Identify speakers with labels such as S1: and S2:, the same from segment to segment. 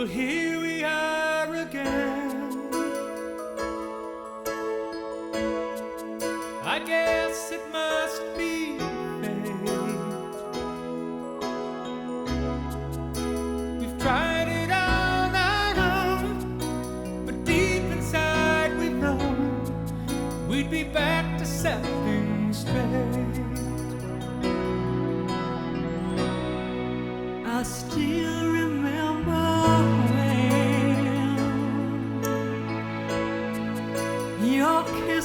S1: Well, here we are again. I guess it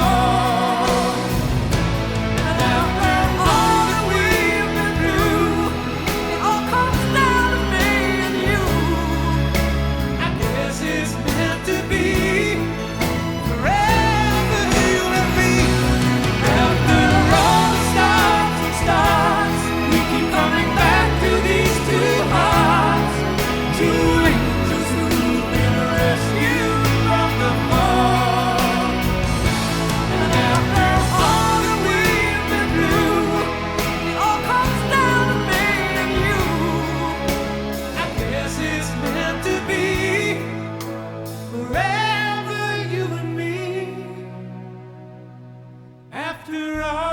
S2: Oh.
S1: after all.